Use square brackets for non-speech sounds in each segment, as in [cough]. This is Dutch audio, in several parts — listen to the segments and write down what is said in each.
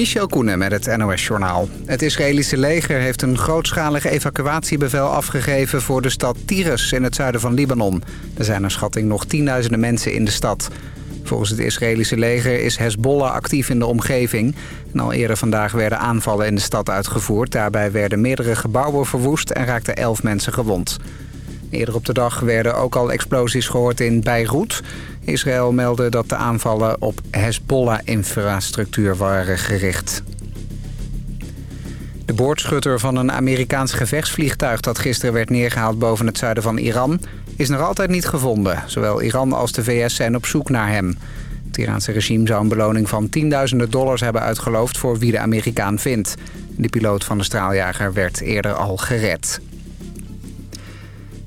Michel Koenen met het NOS-journaal. Het Israëlische leger heeft een grootschalig evacuatiebevel afgegeven... voor de stad Tyrus in het zuiden van Libanon. Er zijn een schatting nog tienduizenden mensen in de stad. Volgens het Israëlische leger is Hezbollah actief in de omgeving. Al eerder vandaag werden aanvallen in de stad uitgevoerd. Daarbij werden meerdere gebouwen verwoest en raakten elf mensen gewond. Eerder op de dag werden ook al explosies gehoord in Beirut. Israël meldde dat de aanvallen op Hezbollah-infrastructuur waren gericht. De boordschutter van een Amerikaans gevechtsvliegtuig dat gisteren werd neergehaald boven het zuiden van Iran is nog altijd niet gevonden. Zowel Iran als de VS zijn op zoek naar hem. Het Iraanse regime zou een beloning van tienduizenden dollars hebben uitgeloofd voor wie de Amerikaan vindt. De piloot van de straaljager werd eerder al gered.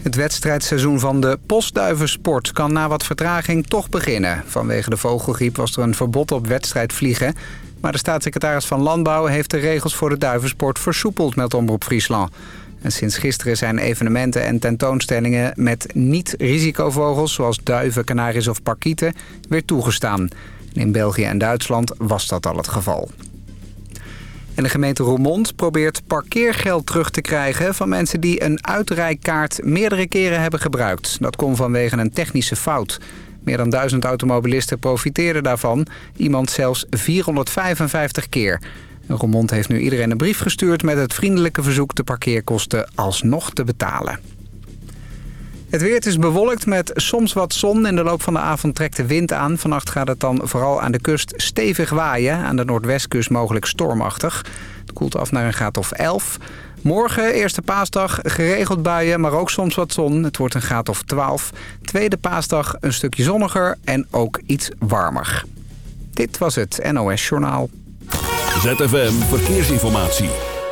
Het wedstrijdseizoen van de postduivensport kan na wat vertraging toch beginnen. Vanwege de vogelgriep was er een verbod op wedstrijdvliegen. Maar de staatssecretaris van Landbouw heeft de regels voor de duivensport versoepeld met Omroep Friesland. En sinds gisteren zijn evenementen en tentoonstellingen met niet-risicovogels... zoals duiven, kanaries of parkieten, weer toegestaan. in België en Duitsland was dat al het geval. En de gemeente Roermond probeert parkeergeld terug te krijgen... van mensen die een uitrijkaart meerdere keren hebben gebruikt. Dat kon vanwege een technische fout. Meer dan duizend automobilisten profiteerden daarvan. Iemand zelfs 455 keer. Roermond heeft nu iedereen een brief gestuurd... met het vriendelijke verzoek de parkeerkosten alsnog te betalen. Het weer is bewolkt met soms wat zon. In de loop van de avond trekt de wind aan. Vannacht gaat het dan vooral aan de kust stevig waaien. Aan de noordwestkust mogelijk stormachtig. Het koelt af naar een graad of 11. Morgen, eerste paasdag, geregeld buien, maar ook soms wat zon. Het wordt een graad of 12. Tweede paasdag een stukje zonniger en ook iets warmer. Dit was het NOS Journaal. ZFM Verkeersinformatie.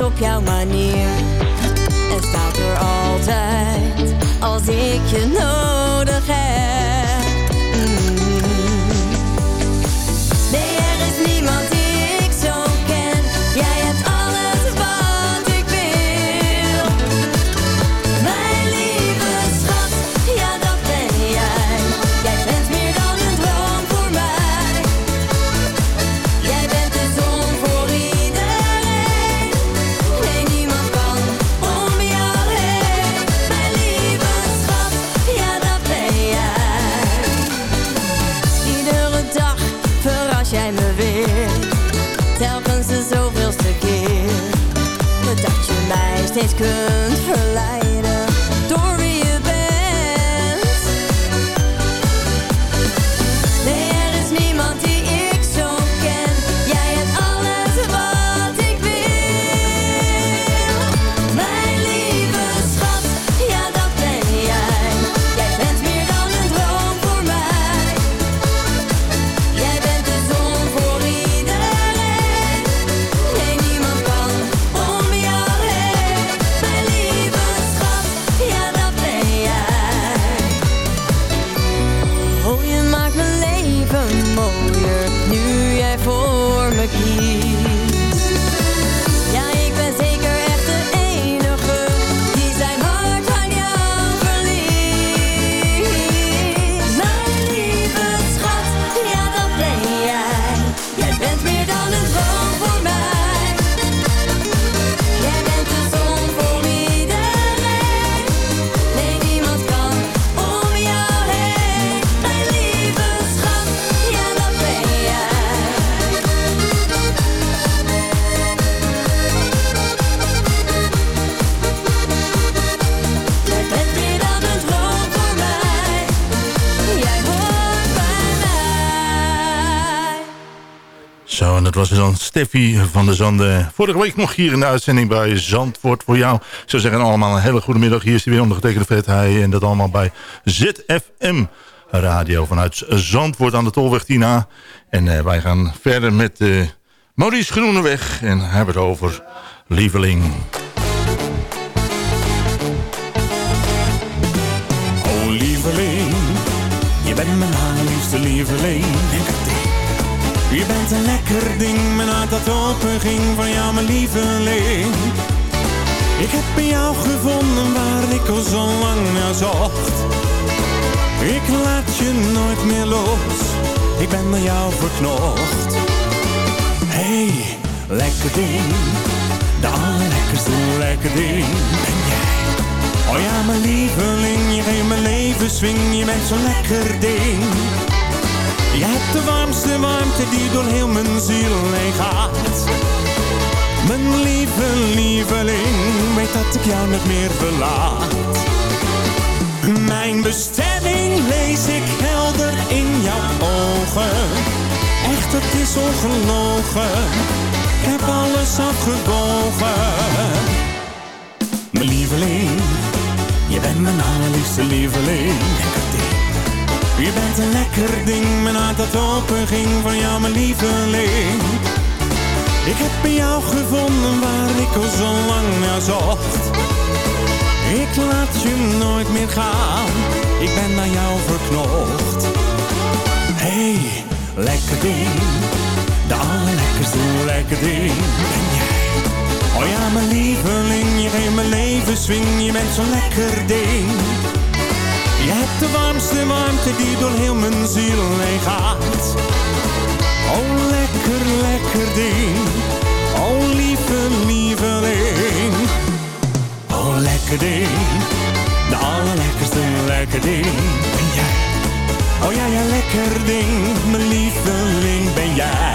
Op jouw manier. En staat er altijd als ik je nodig heb. Steeds Steffi van der Zanden. Vorige week nog hier in de uitzending bij Zandvoort voor jou. Ik zou zeggen allemaal een hele goede middag. Hier is hij weer ondergetekende Fred Heij. En dat allemaal bij ZFM Radio vanuit Zandvoort aan de Tolweg Tina. En uh, wij gaan verder met uh, Maurice Groeneweg. En hebben het over Lieveling. Oh lieveling, je bent mijn allerliefste lieveling. Je bent een lekker ding, mijn hart dat open ging van jou, mijn lieveling. Ik heb bij jou gevonden waar ik al zo lang naar zocht. Ik laat je nooit meer los, ik ben bij jou verknocht. Hey, lekker ding, de allerlekkerste lekker ding ben jij. Oh ja, mijn lieveling, je geeft mijn leven swing, je bent zo'n lekker ding. Je hebt de warmste warmte die door heel mijn ziel heen gaat. Mijn lieve lieveling, weet dat ik jou niet meer verlaat. Mijn bestemming lees ik helder in jouw ogen. Echt, het is ongelogen. Ik heb alles afgebogen. Mijn lieveling, je bent mijn allerliefste lieveling. Je bent een lekker ding, mijn hart dat open ging van jou, mijn lieveling. Ik heb bij jou gevonden waar ik al zo lang naar zocht. Ik laat je nooit meer gaan, ik ben naar jou verknocht. Hey, lekker ding, de allerlekkerste lekker ding ben jij. Oh ja, mijn lieveling, je geeft mijn leven swing, je bent zo'n lekker ding. Je hebt de warmste warmte die door heel mijn ziel heen gaat. Oh, lekker, lekker ding. Oh, lieve, lieveling. Oh, lekker ding. De allerlekkerste lekker ding ben jij. Oh ja, ja, lekker ding. Mijn lieveling ben jij.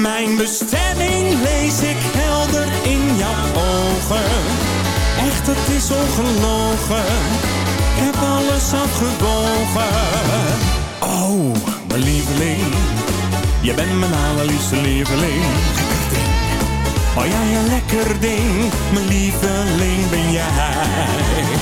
Mijn bestemming lees ik helder in jouw ogen. Echt, het is ongelogen. Ik heb alles afgebogen. Oh, mijn lieveling. Je bent mijn allerliefste lieveling. Oh ja, ja, lekker ding. Mijn lieveling ben jij.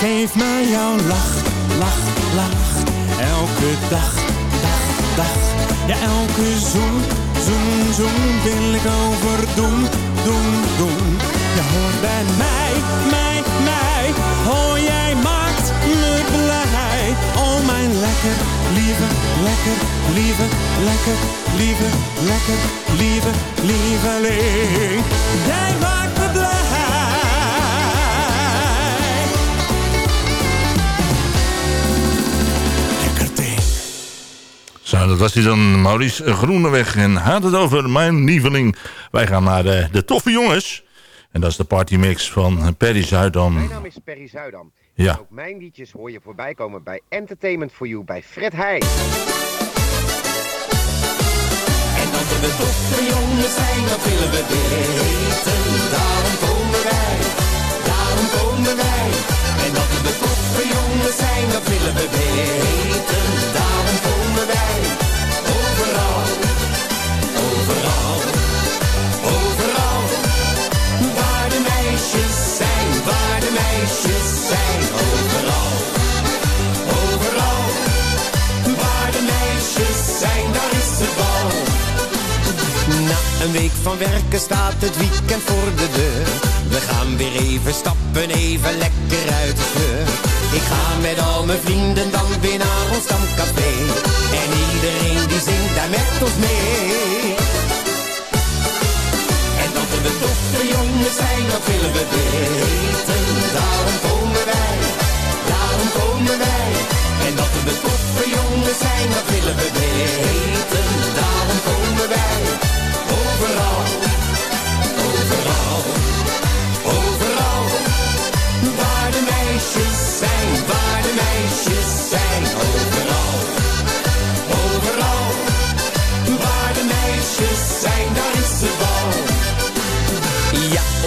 Geef mij jouw lach, lach, lach. Elke dag, Ja, elke zoen, zoen, zoen wil ik overdoen, doen, doen. Je hoort bij mij, mij, mij. Oh, jij maakt me blij. Oh, mijn lekker, lieve, lekker, lieve, lekker, lieve, lekker, lieve, lieveling. Jij maakt Zo, dat was hij dan, Maurice Groeneweg. En had het over mijn lieveling. Wij gaan naar de, de toffe jongens. En dat is de partymix van Perry Zuidam. Mijn naam is Perry Zuidam. Ja. En ook mijn liedjes hoor je voorbij komen bij Entertainment for You bij Fred Heij. En dat we toffe jongens zijn, dat willen we weten. Daarom komen wij, daarom komen wij. En dat we toffe jongens zijn, dat willen we weten. Daarom van werken staat het weekend voor de deur. We gaan weer even stappen, even lekker uit de kleur. Ik ga met al mijn vrienden dan weer naar ons stamcafé. En iedereen die zingt daar met ons mee. En dat we toffe jongens zijn, dat willen we weten. Daarom komen wij, daarom komen wij. En dat we toffe jongens zijn, dat willen we weten. Daarom komen wij, overal, overal, overal. Waar de meisjes zijn, waar de meisjes zijn, overal, overal. Waar de meisjes zijn, daar is het bal.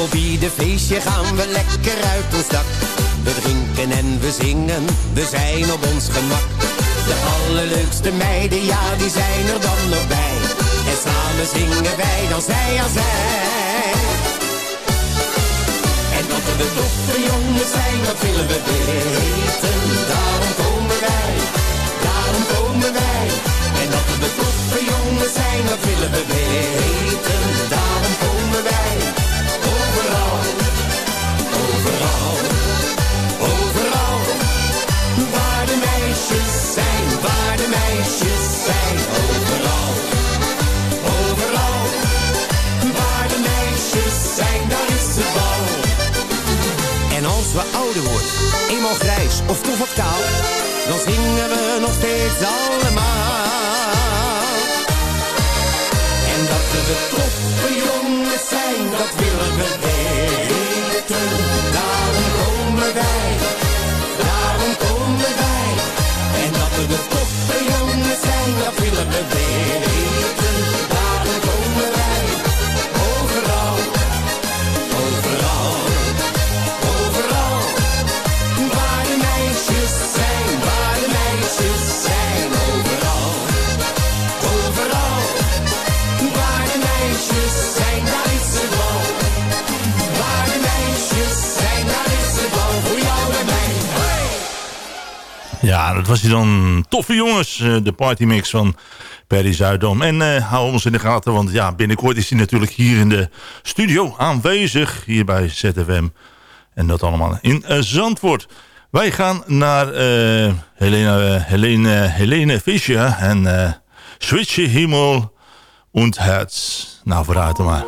op ieder feestje gaan we lekker uit ons dak. We drinken en we zingen, we zijn op ons gemak. De allerleukste meiden, ja die zijn er dan nog bij. En samen zingen wij dan zij aan zij. En dat we de toffe jongens zijn, dat willen we weten. Daarom komen wij, daarom komen wij. En dat we de toffe jongens zijn, dat willen we weten. Eenmaal grijs of toch wat kaal, dan zingen we nog steeds allemaal. En dat we de toffe jongens zijn, dat willen we weten. Daarom komen wij, daarom komen wij. En dat we de toffe jongens zijn, dat willen we weten. Dat was hij dan. Toffe jongens, eh, de partymix van Perry Zuidom. En eh, hou ons in de gaten, want ja, binnenkort is hij natuurlijk hier in de studio aanwezig. Hier bij ZFM. En dat allemaal in eh, Zandvoort. Wij gaan naar eh Helene, Helene, Helene Fischer en eh Switche Himmel und Herz. Nou, vooruit dan maar.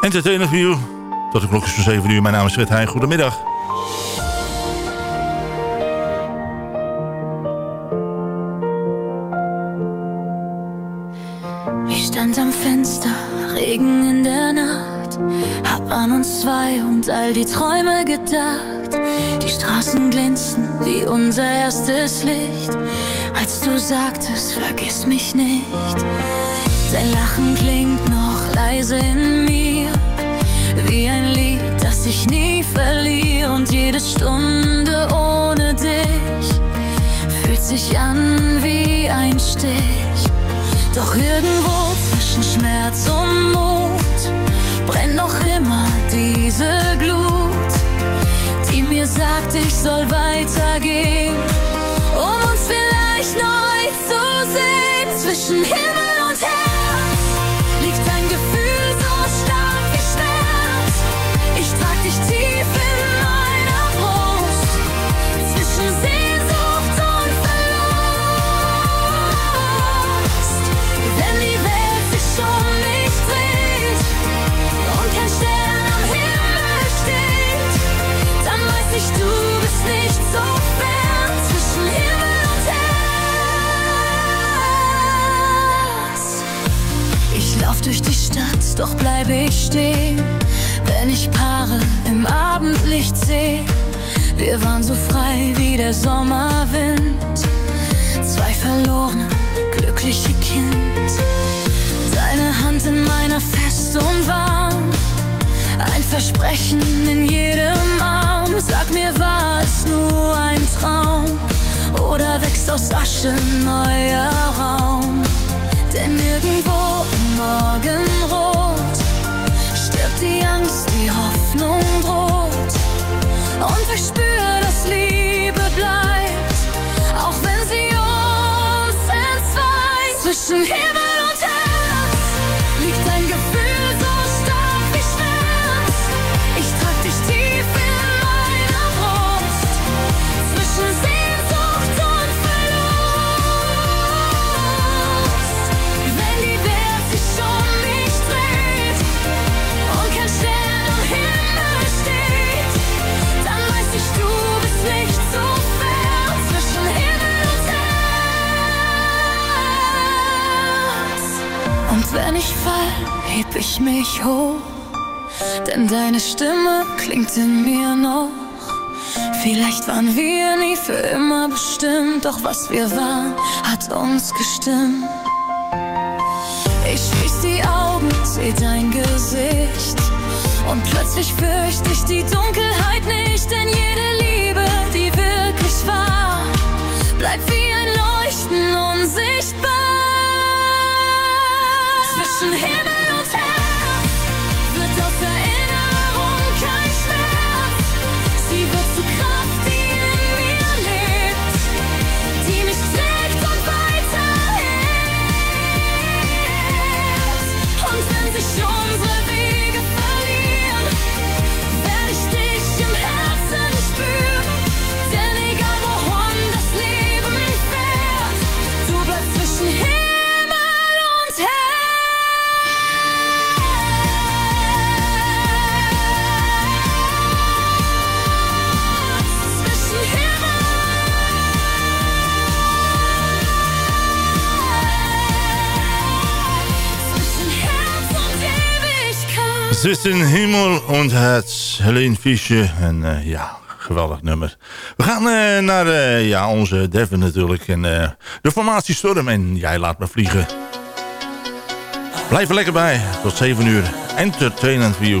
Entertainer View. Tot de klok is van 7 uur. Mijn naam is Fred Heijn. Goedemiddag. An uns zwei und all die Träume gedacht. Die Straßen glänzten wie unser erstes Licht. Als du sagtest, vergiss mich nicht. Dein Lachen klingt noch leise in mir. Wie ein Lied, das ich nie verliere. Und jede Stunde ohne dich fühlt sich an wie ein Stich. Doch irgendwo zwischen Schmerz und Mut brennt noch immer diese Glut, die mir sagt, ich soll weitergehen, um uns vielleicht neu zu sehen. Zwischen Himmel doch bleibe ich stehen, wenn ich Paare im Abendlicht seh. Wir waren so frei wie der Sommerwind, zwei verlorene, glückliche Kind. Deine Hand in meiner fest und warm, ein Versprechen in jedem Arm. Sag mir, war es nur ein Traum oder wächst aus Asche neuer Raum? Denn irgendwo im Morgenrot die Angst, die Hoffnung droht. Und ich spür, dass Liebe bleibt, auch wenn sie uns entzweit. Zwischen Himmel fall, heb ich mich hoch, denn deine Stimme klingt in mir noch. Vielleicht waren wir nie für immer bestimmt, doch was wir waren, hat uns gestimmt. Ich schließ die Augen, seh dein Gesicht. Und plötzlich fürchte ich die Dunkelheit nicht, denn jede Liebe, die wirklich war, bleibt wie ein Leuchten unsichtbar. Zwischen Himmel und Zwischen Himmel und Herz. Helene Fischer. En eh, ja, geweldig nummer. We gaan eh, naar eh, ja, onze Devin natuurlijk. En de formatie Storm. En jij laat me vliegen. Blijf er lekker bij. Tot 7 uur. Entertainment View.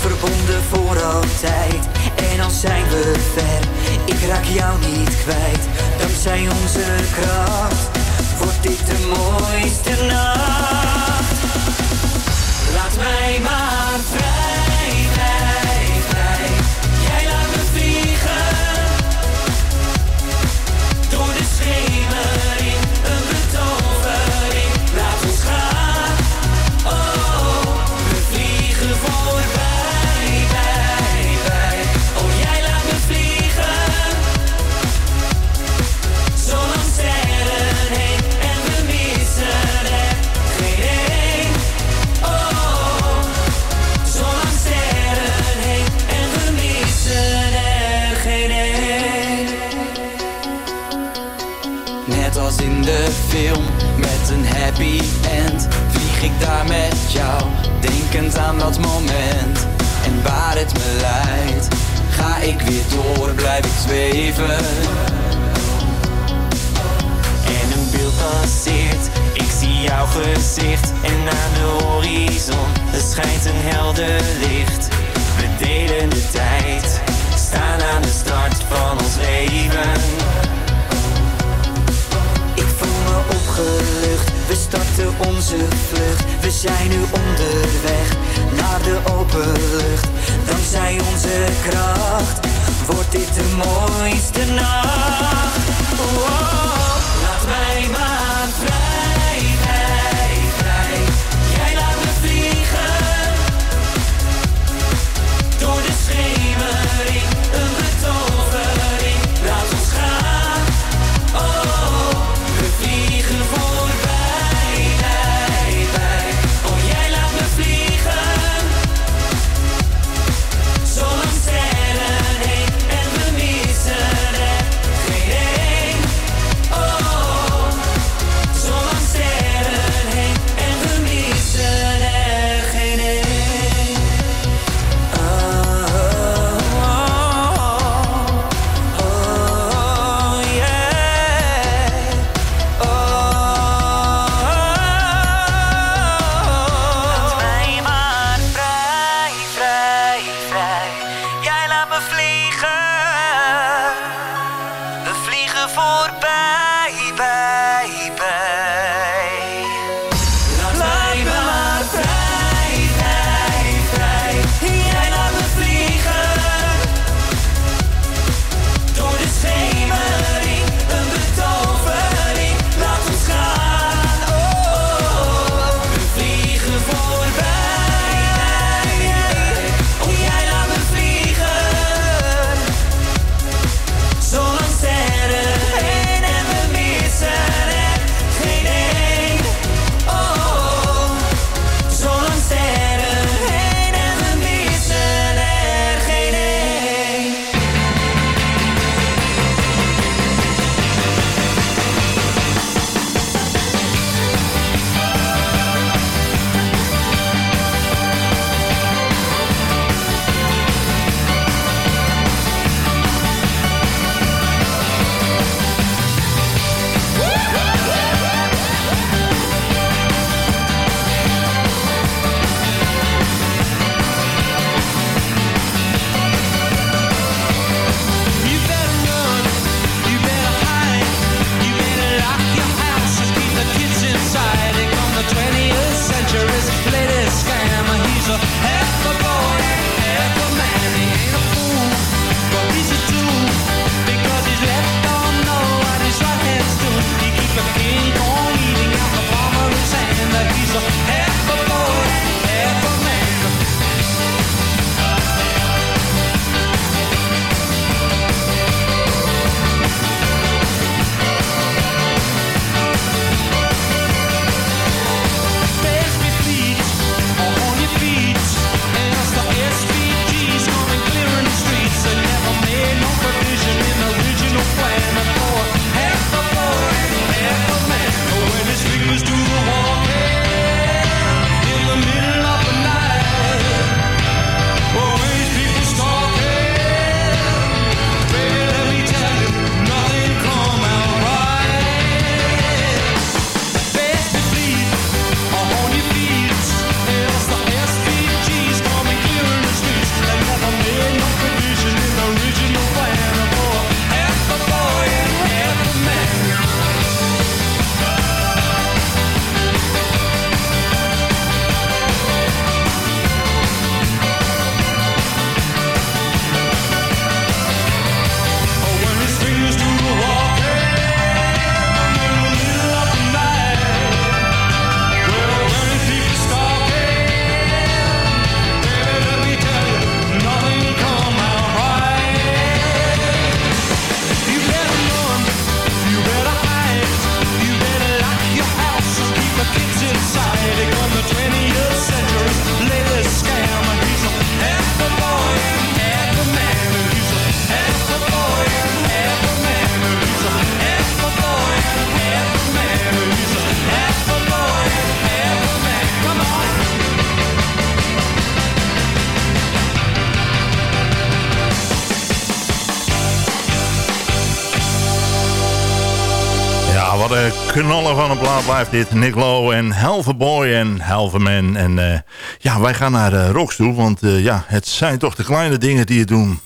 Verbonden voor altijd. En al zijn we ver, ik raak jou niet kwijt. Dankzij onze kracht, wordt dit de mooiste nacht. Laat mij maar vrij, daar met jou, denkend aan dat moment En waar het me leidt, ga ik weer door, blijf ik zweven. En een beeld passeert, ik zie jouw gezicht En aan de horizon, er schijnt een helder licht. We delen de tijd, staan aan de start van ons leven zijn nu onderweg naar de open lucht. Dankzij onze kracht wordt dit de mooiste knallen van een plaat blijft dit. Nick Lowe en Halve Boy en Halve Man. En uh, ja, wij gaan naar eh, uh, toe, want eh, ja, het zijn toch de kleine dingen die het doen.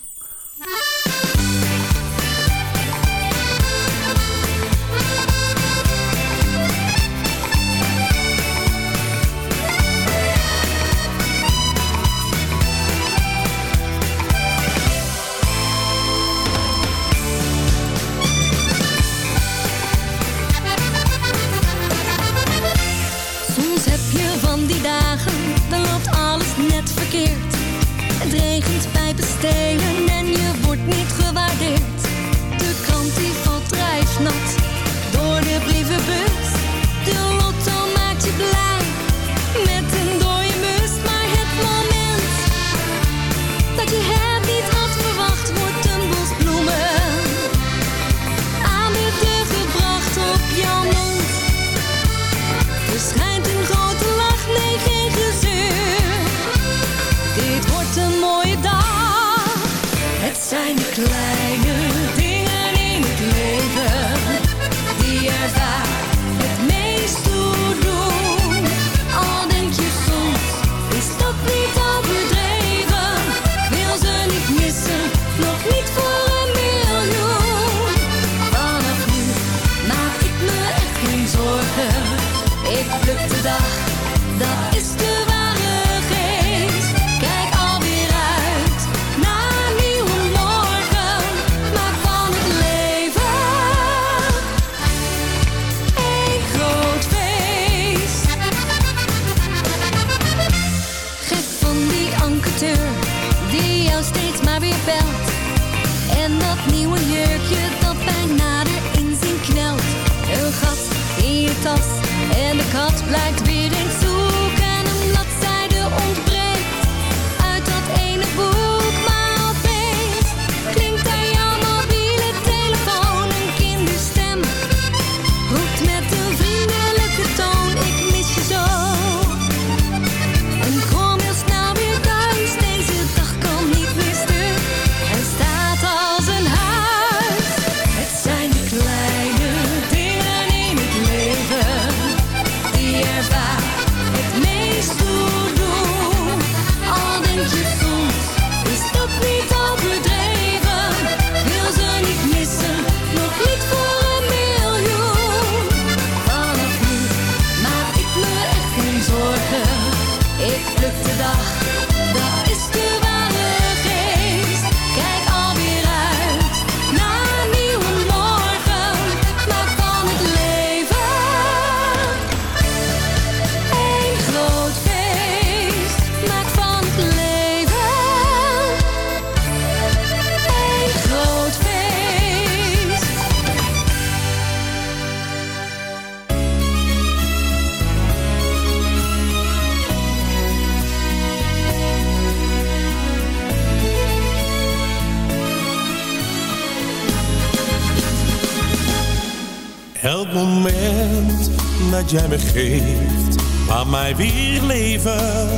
jij me geeft. Laat mij weer leven.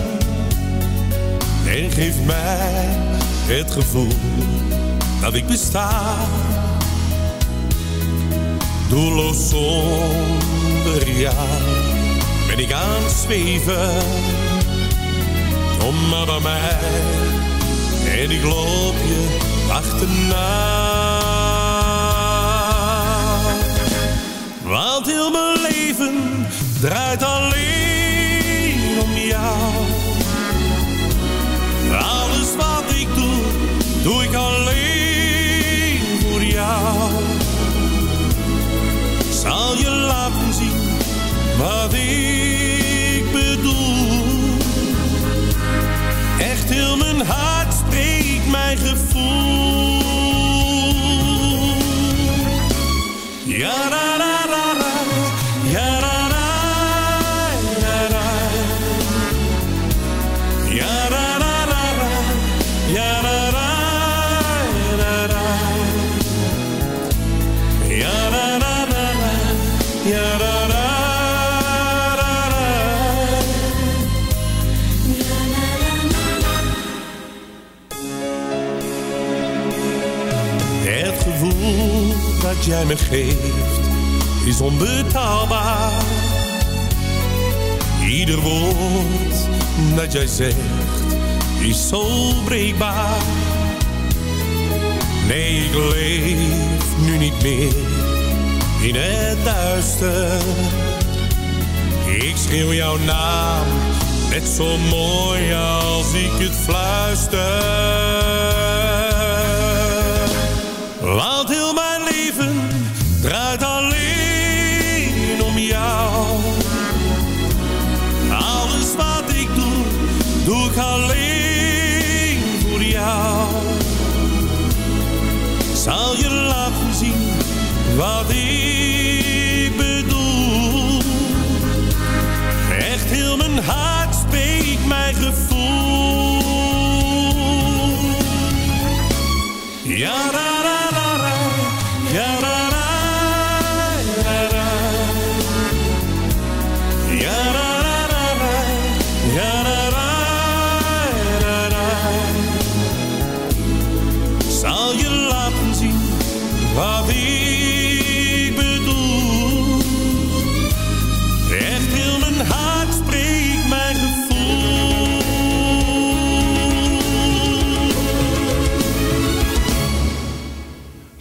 En geef mij het gevoel dat ik besta. Doelloos zonder jou ben ik aan het zweven. Kom maar bij mij en ik loop je achterna. Want heel mijn leven draait alleen om jou. Alles wat ik doe, doe ik alleen voor jou. Zal je laten zien wat ik bedoel. Echt heel mijn hart spreekt mijn gevoel. Het gevoel dat jij mij geeft, is onbetaalbaar. Ieder woord dat jij zegt is zo. Nee, ik leef nu niet meer in het duister. Ik schreeuw jouw naam net zo mooi als ik het fluister. Want heel doe ik alleen voor jou. Zal je laten zien wat ik bedoel. Echt heel mijn hart spreekt mijn gevoel. Ja,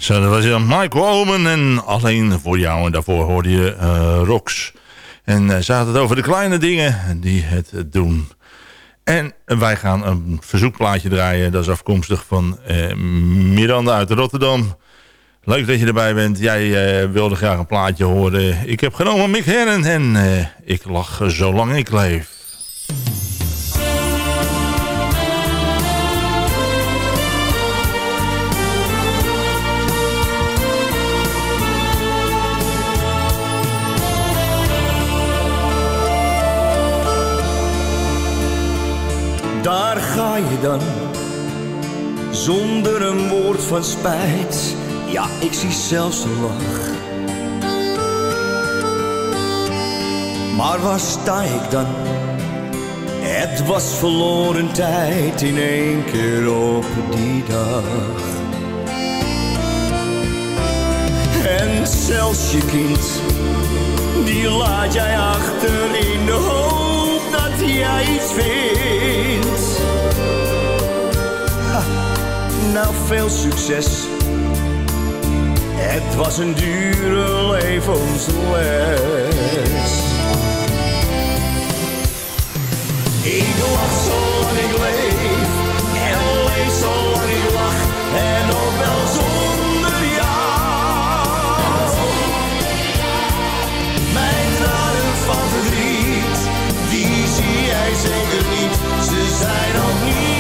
Zo, dat was dan Michael Omen en Alleen voor jou. En daarvoor hoorde je eh, Rox. En uh, ze had het over de kleine dingen die het eh, doen. En wij gaan een verzoekplaatje draaien. Dat is afkomstig van eh, Miranda uit Rotterdam. Leuk dat je erbij bent. Jij eh, wilde graag een plaatje horen. Ik heb genomen Mick Herren en eh, ik lach zolang ik leef. Dan, zonder een woord van spijt. Ja, ik zie zelfs een lach. Maar waar sta ik dan? Het was verloren tijd in één keer op die dag. En zelfs je kind, die laat jij achter in de hoop dat jij iets vindt. Nou, veel succes. Het was een dure levensles. Ik lach zolang ik leef en leef zolang ik lach en ook wel zonder jou. Mijn tranen van verdriet, die zie jij zeker niet. Ze zijn ook niet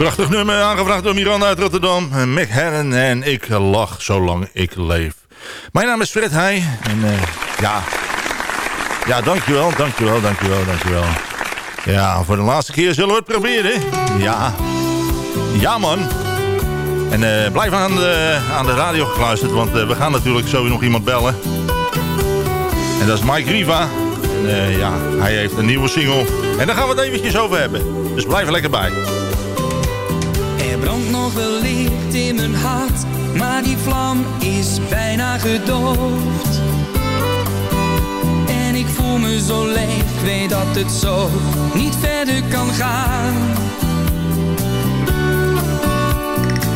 Prachtig nummer, aangevraagd door Miranda uit Rotterdam. Eh, Mick Herren en ik lach zolang ik leef. Mijn naam is Fred Heij. En eh, ja... Ja, dankjewel, dankjewel, dankjewel, dankjewel. Ja, voor de laatste keer zullen we het proberen. Ja. Ja, man. En eh, blijf aan de, aan de radio gekluisterd, want we gaan natuurlijk zo nog iemand bellen. En dat is Mike Riva. En, ja, hij heeft een nieuwe single. En daar gaan we het eventjes over hebben. Dus blijf er lekker bij. Brandt nog wel licht in mijn hart, maar die vlam is bijna gedoofd. En ik voel me zo leeg, weet dat het zo niet verder kan gaan.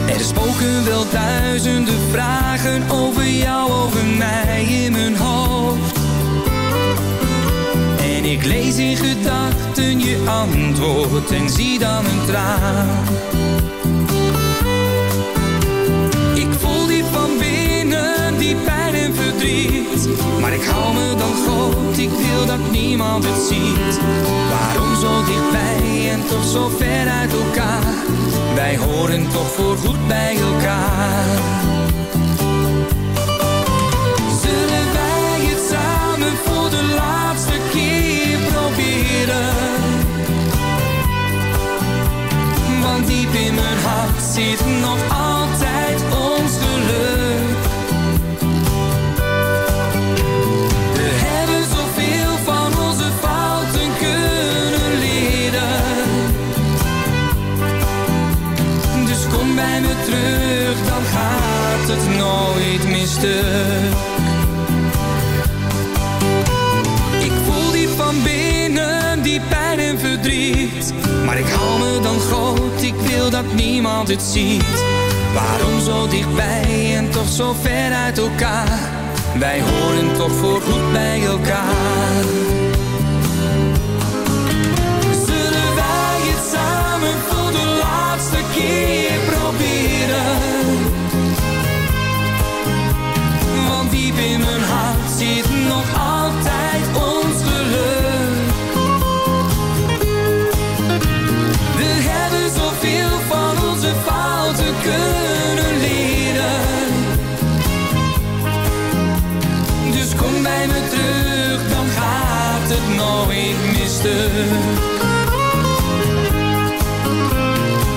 Er spoken wel duizenden vragen over jou, over mij in mijn hoofd. En ik lees in gedachten je antwoord en zie dan een traan. Maar ik hou me dan groot, ik wil dat niemand het ziet. Waarom zo dichtbij en toch zo ver uit elkaar? Wij horen toch voorgoed bij elkaar. Zullen wij het samen voor de laatste keer proberen? Want diep in mijn hart zit nog altijd Ik voel die van binnen, die pijn en verdriet. Maar ik hou me dan groot, ik wil dat niemand het ziet. Waarom zo dichtbij en toch zo ver uit elkaar? Wij horen toch voorgoed bij elkaar.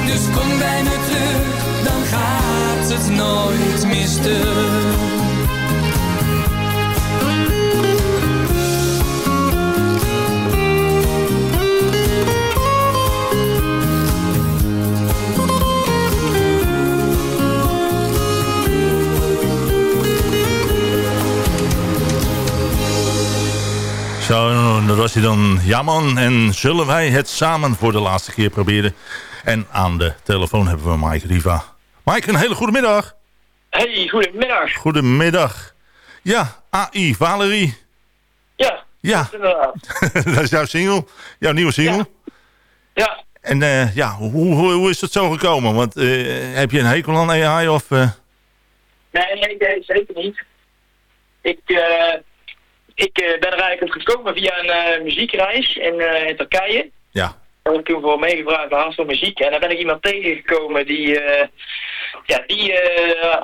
Dus kom bij me terug, dan gaat het nooit stuk. Zo, dat was hij dan. Ja man, en zullen wij het samen voor de laatste keer proberen? En aan de telefoon hebben we Mike Riva. Mike, een hele goede middag. Hey, goedemiddag. Goedemiddag. Ja, AI, Valerie. Ja, Ja, [laughs] dat is jouw single. Jouw nieuwe single. Ja. En eh, ja, hoe, hoe, hoe is het zo gekomen? Want eh, heb je een hekel aan AI of... eh, Nee, nee, nee, zeker niet. Ik, ik eh, ben er eigenlijk op gekomen via een eh, muziekreis in, eh, in Turkije. Ja. Daar heb ik toen voor meegevraagd bij Haast van Muziek. En daar ben ik iemand tegengekomen die, ja, die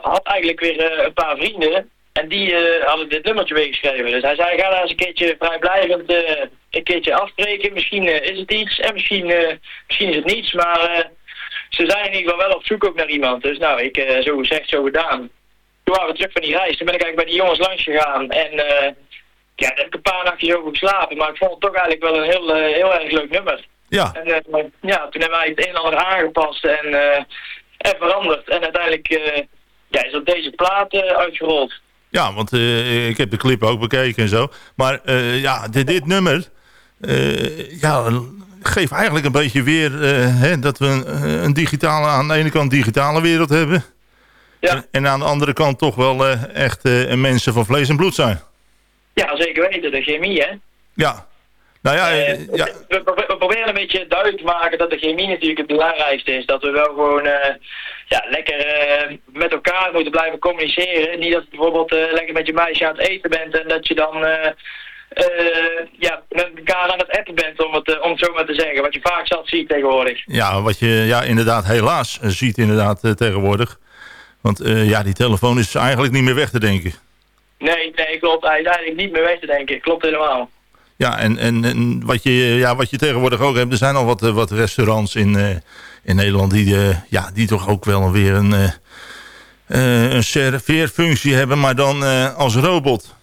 had eigenlijk weer een paar vrienden. En die hadden dit nummertje meegeschreven. Dus hij zei, ga daar eens een keertje vrijblijvend een keertje afspreken. Misschien is het iets en misschien, misschien is het niets. Maar ze zijn in ieder geval wel op zoek ook naar iemand. Dus nou, ik zo gezegd, zo gedaan. Toen waren we terug van die reis. Toen ben ik eigenlijk bij die jongens langs gegaan. En ja, daar heb ik een paar nachtjes over geslapen. Maar ik vond het toch eigenlijk wel een heel, eh, heel erg leuk nummer. Ja. En eh, ja, toen hebben wij het een en ander aangepast en, eh, en veranderd. En uiteindelijk ja, is op deze plaat uitgerold. Ja, want ik heb de clip ook bekeken en zo. Maar ja, dit, dit nummer... ja, geeft eigenlijk een beetje weer... hè, dat we een, een digitale... aan de ene kant digitale wereld hebben. Ja. En, en aan de andere kant toch wel echt mensen van vlees en bloed zijn. Ja, zeker weten, de chemie hè. Ja. Nou ja, Eh, eh, ja, we, proberen een beetje duidelijk te maken dat de chemie natuurlijk het belangrijkste is. Dat we wel gewoon eh, ja, lekker met elkaar moeten blijven communiceren. Niet dat je bijvoorbeeld lekker met je meisje aan het eten bent en dat je dan ja, met elkaar aan het appen bent, om het, om het zo maar te zeggen. Wat je vaak zat ziet tegenwoordig. Ja, wat je ja, inderdaad helaas ziet inderdaad tegenwoordig. Want ja, die telefoon is eigenlijk niet meer weg te denken. Nee, nee, klopt. Hij is eigenlijk niet meer weg te denken. Klopt helemaal. Ja, en, en, en wat, je, ja, wat je tegenwoordig ook hebt, er zijn al wat, eh, wat restaurants in, eh, in Nederland die, eh, ja, die toch ook wel weer een, eh, een serveerfunctie hebben, maar dan als robot.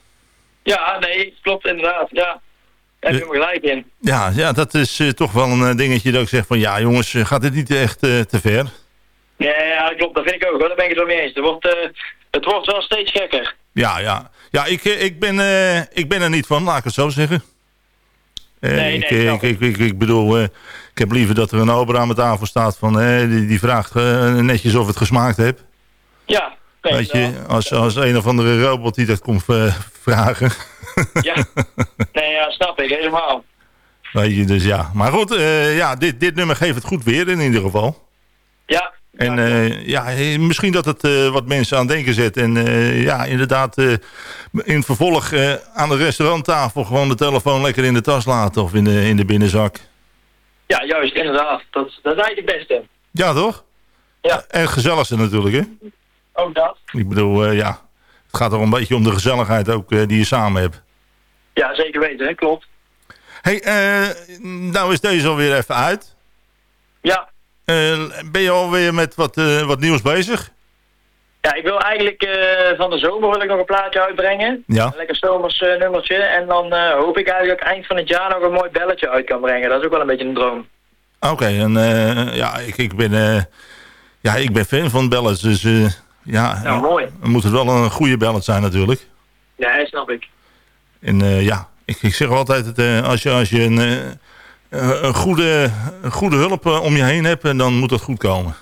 Ja, nee, klopt inderdaad. Ja. Daar heb je gelijk in. Ja, ja dat is toch wel een dingetje dat ik zeg van ja jongens, gaat dit niet echt te ver? Ja, ja, klopt. Dat vind ik ook hoor. Daar ben ik het wel mee eens. Het wordt, het wordt wel steeds gekker. Ja, ja. Ja, ik, eh, ik, ben, eh, ik ben er niet van, laat ik het zo zeggen. Eh, Nee, ik, nee, ik, ik, ik, ik bedoel, ik heb liever dat er een ober aan mijn tafel staat van, die, die vraagt netjes of het gesmaakt heeft. Ja. Nee, Weet je, als, als een of andere robot die dat komt vragen. [laughs] Ja. Nee, ja, snap ik. Helemaal. Weet je, dus ja. Maar goed, ja, dit, dit nummer geeft het goed weer in ieder geval. Ja. En ja, eh, misschien dat het eh, wat mensen aan het denken zet. En eh, ja, inderdaad, in vervolg aan de restauranttafel gewoon de telefoon lekker in de tas laten of in de, in de binnenzak. Ja, juist. Inderdaad. Dat, dat is eigenlijk het beste. Ja, toch? Ja. En het gezelligste natuurlijk, hè? Ook dat. Ik bedoel, ja, het gaat er een beetje om de gezelligheid ook die je samen hebt. Ja, zeker weten. Hè? Klopt. hey, nou is deze alweer even uit. Ja. Eh, ben je alweer met wat, eh, wat nieuws bezig? Ja, ik wil eigenlijk eh, van de zomer wil ik nog een plaatje uitbrengen. Ja. Een lekker zomers nummertje. En dan hoop ik eigenlijk eind van het jaar nog een mooi belletje uit kan brengen. Dat is ook wel een beetje een droom. Oké, en ja, ik, ik, ben, ja, ik ben fan van ballads, dus ja, Nou, mooi. het moet het wel een goede ballad zijn natuurlijk. Ja, snap ik. En ja, ik, ik zeg altijd, het, als je, als je een, een, goede, een goede hulp eh, om je heen hebt, eh, dan moet dat goed komen.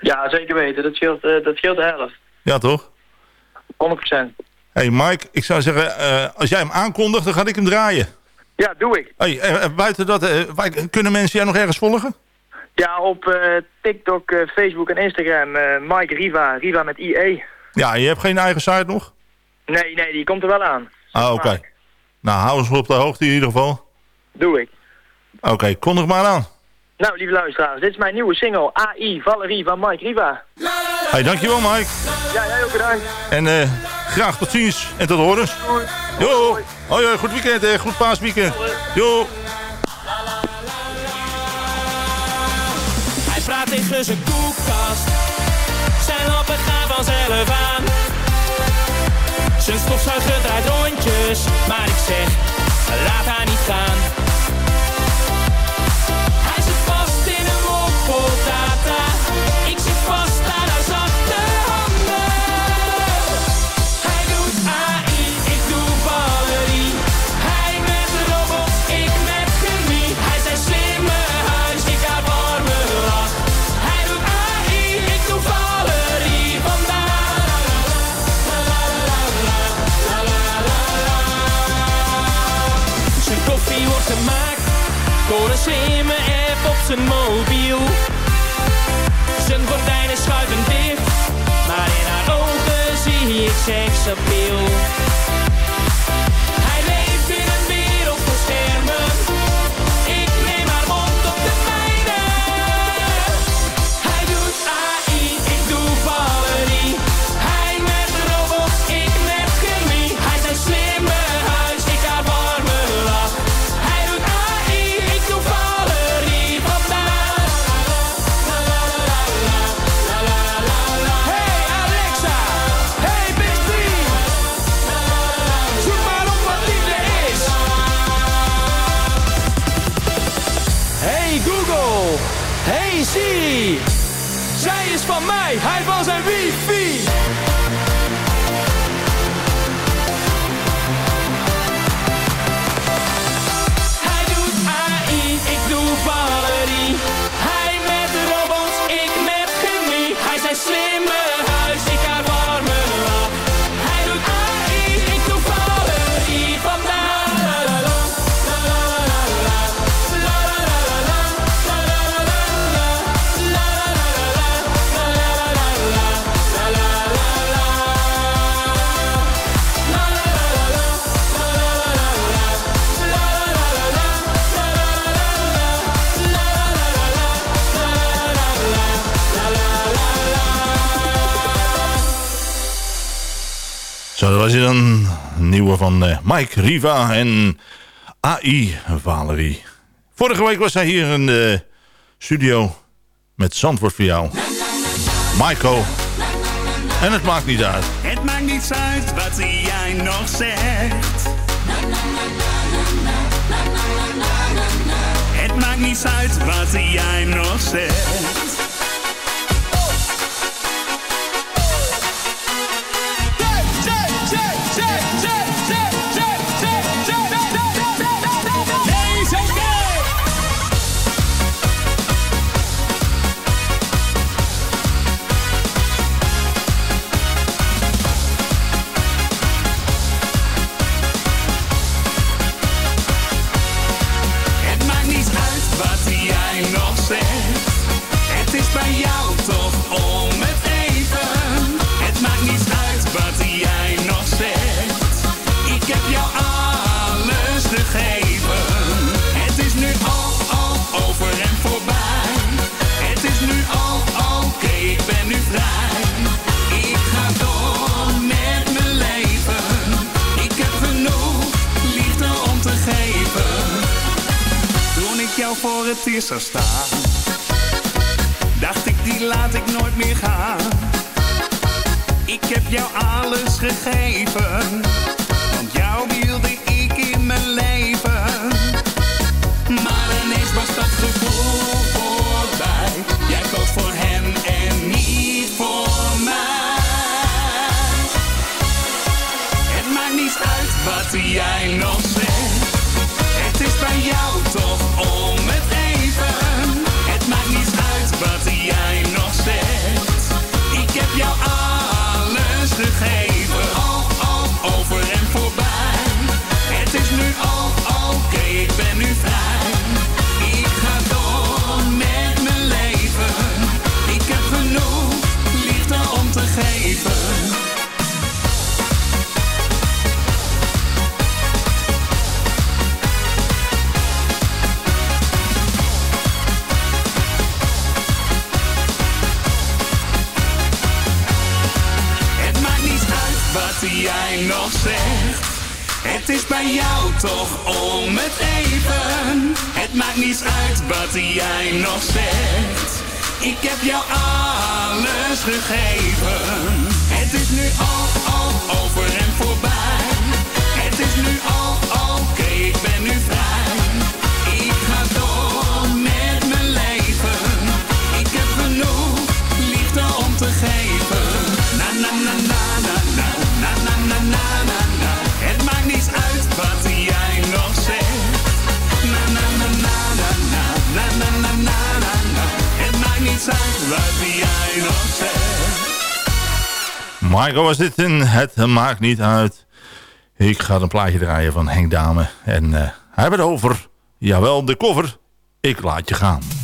Ja, zeker weten. Dat scheelt, eh, dat scheelt de helft. Ja, toch? 100%. hey Mike, ik zou zeggen, eh, als jij hem aankondigt, dan ga ik hem draaien. Ja, doe ik. Hey, eh, eh, buiten dat, eh, wij- kunnen mensen jij nog ergens volgen? Ja, op eh, TikTok, eh, Facebook en Instagram. eh, Mike Riva. Riva met IE. Ja, je hebt geen eigen site nog? Nee, nee, die komt er wel aan. Ah, oké. Nou, hou ons op de hoogte in ieder geval. Doe ik. Oké, kondig maar aan. Nou, lieve luisteraars, dit is mijn nieuwe single AI Valerie van Mike Riva. Hey, dankjewel Mike. Ja, jij ook bedankt. En eh, graag tot ziens en tot horens. Jo, hoi, hoi, goed weekend, hè. goed paasweekend. Jo. Hij praat tegen zijn koelkast. Zijn lappen gaan vanzelf aan. Zijn stofzuiger draait rondjes. Maar ik zeg, laat haar niet gaan. Zijn mobiel. Zijn gordijnen schuiven dicht, maar in haar ogen zie ik seksappeal. Was dan een nieuwe van eh, Mike Riva en AI Valerie. Vorige week was hij hier in de studio met Zandvoort voor jou. Maiko. En het maakt niet uit. Het maakt niets uit wat jij nog zegt. Het maakt niets uit wat jij nog zegt. Voor het eerst zag staan, dacht ik die laat ik nooit meer gaan. Ik heb jou alles gegeven, want jou wilde ik in mijn leven. Maar ineens was dat gevoel voorbij. Jij koos voor hem en niet voor mij. Het maakt niet uit wat jij nog zegt. Het is bij jou toch rustigheid. Toch om het even. Het maakt niets uit wat jij nog zegt. Ik heb jou alles gegeven. Het is nu al, al over en voorbij. Het is nu al, oké, ik ben nu vrij. Michael was dit in Het Maakt Niet Uit. Ik ga een plaatje draaien van Henk Dame. En eh, hij het over, jawel, de cover. Ik laat je gaan.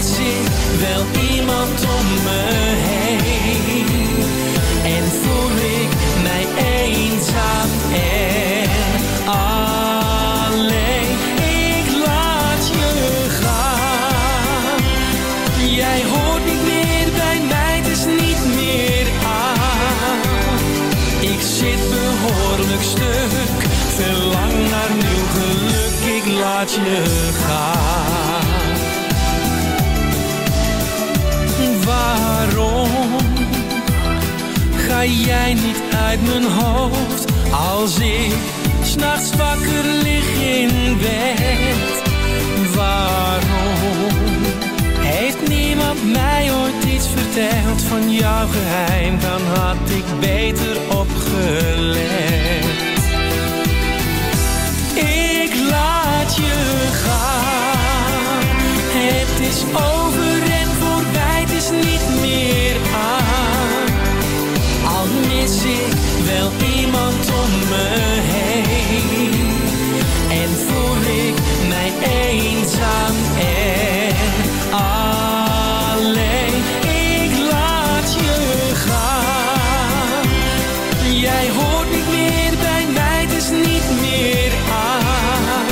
Mis ik wel iemand om me heen. En voel ik mij eenzaam en alleen. Ik laat je gaan. Jij hoort niet meer bij mij, het is niet meer aan. Ik zit behoorlijk stuk, verlang naar nieuw geluk, ik laat je gaan. ga jij niet uit mijn hoofd als ik s'nachts wakker lig in bed? Waarom heeft niemand mij ooit iets verteld van jouw geheim? Dan had ik beter opgelet. Ik laat je gaan, het is over eenzaam en alleen. Ik laat je gaan. Jij hoort niet meer bij mij, het is niet meer aan.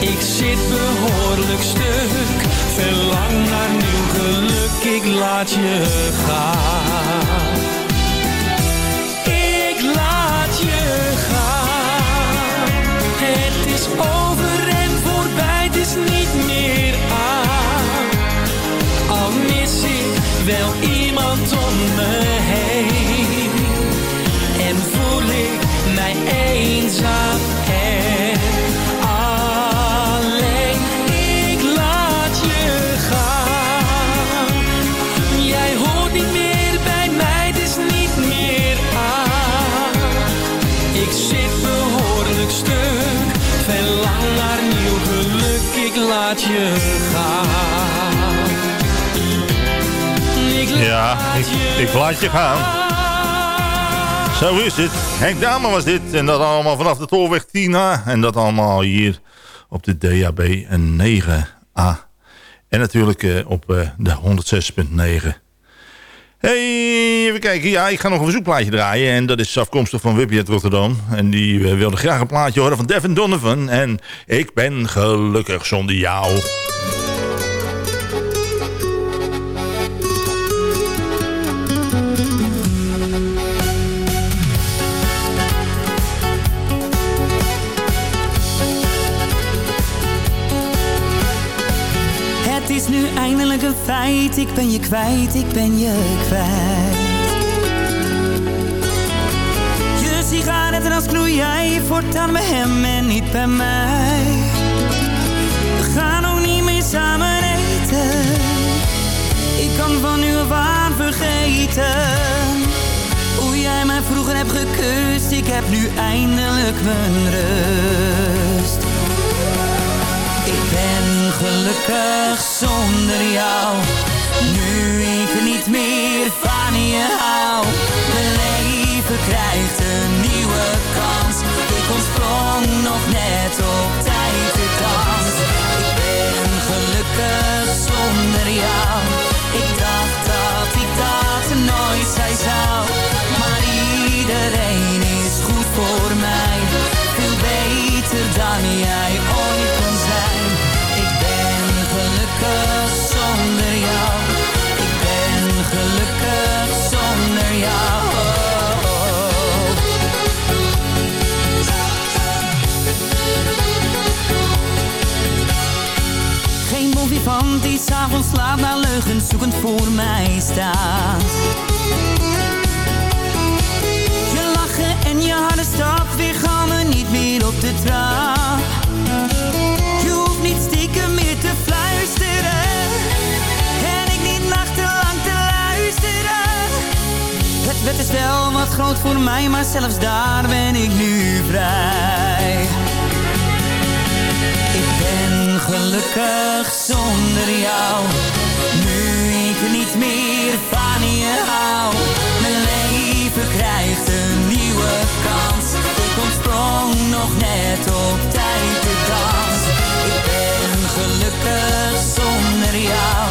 Ik zit behoorlijk stuk, verlang naar nieuw geluk. Ik laat je gaan. Ja, ik, ik laat je gaan. Zo is het. Henk Dame was dit. En dat allemaal vanaf de Tolweg 10A. En dat allemaal hier op de DAB 9A. En natuurlijk eh, op eh, de 106.9. Hey, even kijken. Ja, ik ga nog een verzoekplaatje draaien. En dat is afkomstig van Wippie uit Rotterdam. En die eh, wilde graag een plaatje horen van Devin Donovan. En ik ben gelukkig zonder jou. Ik ben je kwijt, ik ben je kwijt. Je sigaretten als knoei jij voortaan bij hem en niet bij mij. We gaan ook niet meer samen eten. Ik kan van nu af aan vergeten. Hoe jij mij vroeger hebt gekust, ik heb nu eindelijk mijn rust. Ik ben gelukkig zonder jou. Nu ik niet meer van je hou. Mijn leven krijgt een nieuwe kans. Ik ontsprong nog net op tijd de dans. Ik ben gelukkig zonder jou. Ik dacht dat ik dat nooit zei zou. Maar iedereen is goed voor mij. Veel beter dan jij die s'avonds laat naar leugens zoekend voor mij staat. Je lachen en je harde stap weergalmen niet meer op de trap. Je hoeft niet stiekem meer te fluisteren. En ik niet nachtenlang te luisteren. Het bed is wel wat groot voor mij, maar zelfs daar ben ik nu vrij. Gelukkig zonder jou. Nu ik niet meer van je hou. Mijn leven krijgt een nieuwe kans. Ik ontsprong nog net op tijd de dans. Ik ben gelukkig zonder jou.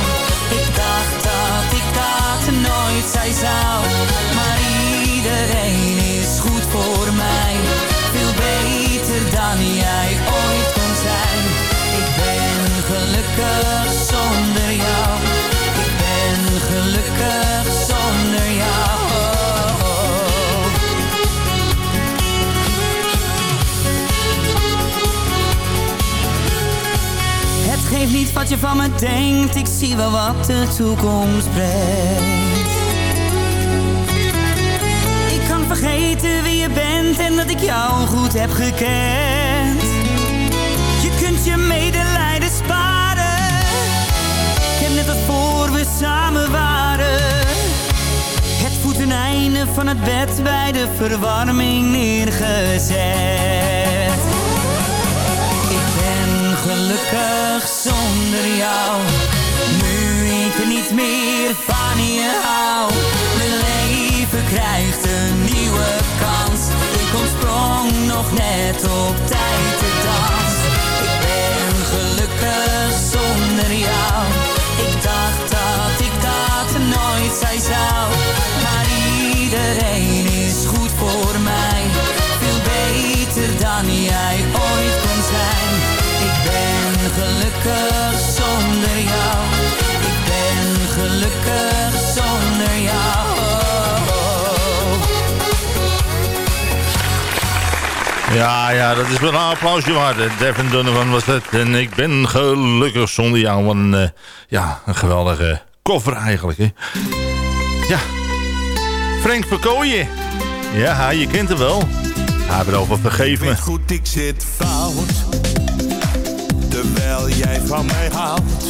Ik dacht dat ik dat nooit zei zou. Maar iedereen is goed voor mij. Veel beter dan jij ooit zonder jou. Ik ben gelukkig zonder jou. Het geeft niet wat je van me denkt. Ik zie wel wat de toekomst brengt. Ik kan vergeten wie je bent en dat ik jou goed heb gekend. Je kunt je medelijden voor we samen waren. midden van het bed bij de verwarming neergezet. Ik ben gelukkig zonder jou, nu ik niet meer van je hou. Mijn leven krijgt een nieuwe kans, ik ontsprong nog net op tijd de dans. Ik ben gelukkig zonder jou, zij zou. Maar iedereen is goed voor mij, veel beter dan jij ooit kon zijn. Ik ben gelukkig zonder jou, ik ben gelukkig zonder jou. Ja, ja, dat is wel een applausje waard. Devin Donovan was het. En ik ben gelukkig zonder jou. Een, eh, ja, een geweldige koffer eigenlijk. Hè. Ja, Frank Verkooyen. Ja, je kent hem wel. Hij heeft erover vergeven me. Goed, ik zit fout. Terwijl jij van mij houdt.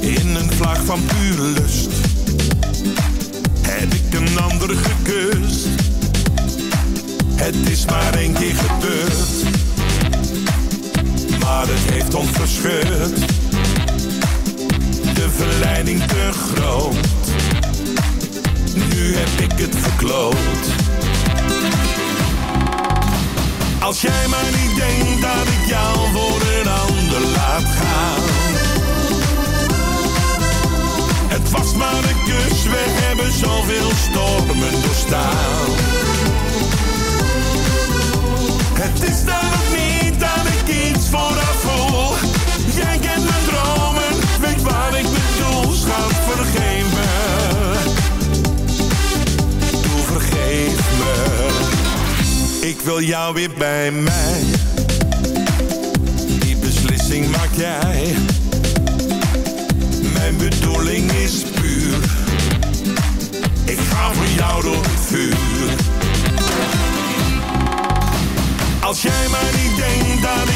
In een vlag van pure lust. Heb ik een ander gekust. Het is maar één keer gebeurd. Maar het heeft ons verscheurd. De verleiding te Nu heb ik het verkloot. Als jij maar niet denkt dat ik jou voor een ander laat gaan. Het was maar een kus, we hebben zoveel stormen doorstaan. Het is dan ook niet dat ik iets vooraf voel. Jij Ik wil jou weer bij mij. Die beslissing maak jij. Mijn bedoeling is puur. Ik ga voor jou door het vuur. Als jij maar niet denkt dat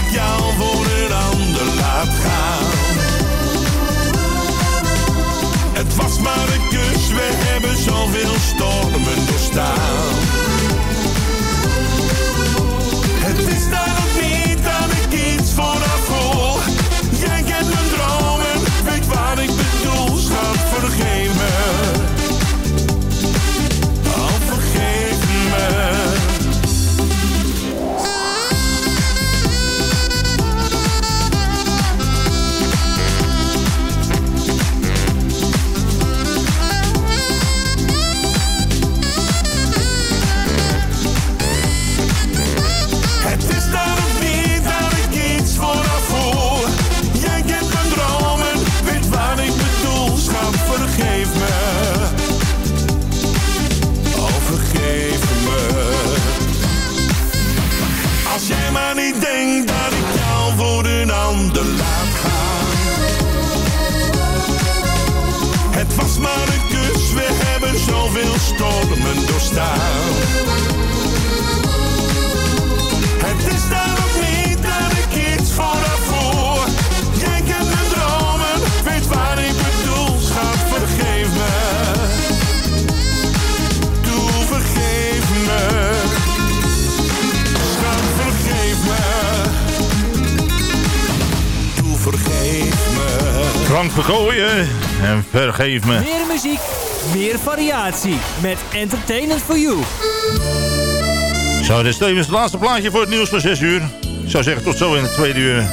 vergeef me. Meer muziek, meer variatie. Met Entertainment for You. Zo, dit is tevens het laatste plaatje voor het nieuws van 6 uur. Ik zou zeggen tot zo in het tweede uur.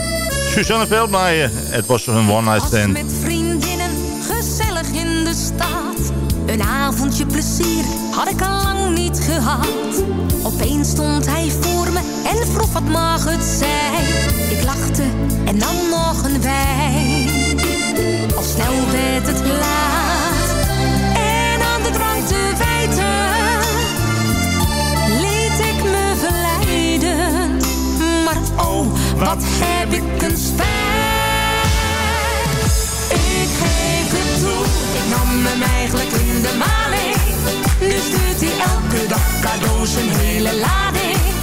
Suzanne Veldmeijer, het was een one night stand. Met vriendinnen, gezellig in de stad. Een avondje plezier had ik al lang niet gehad. Opeens stond hij voor me en vroeg wat mag het zijn. Ik lachte en nam nog een wijn. Al snel werd het laat en aan de drank te wijten. Liet ik me verleiden, maar oh, wat heb ik een spijt. Ik geef het toe, ik nam hem eigenlijk in de maling. Nu stuurt hij elke dag cadeaus een hele lading.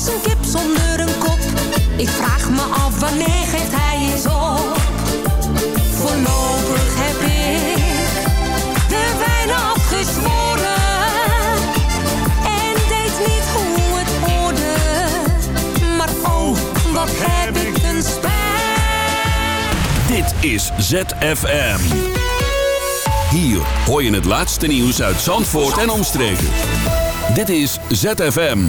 Als een kip zonder een kop. Ik vraag me af, wanneer geeft hij eens op? Voorlopig heb ik de wijn afgezworen. En deed niet hoe het hoorde. Maar oh, wat heb ik een spijt. Dit is ZFM. Hier hoor je het laatste nieuws uit Zandvoort en omstreken. Dit is ZFM.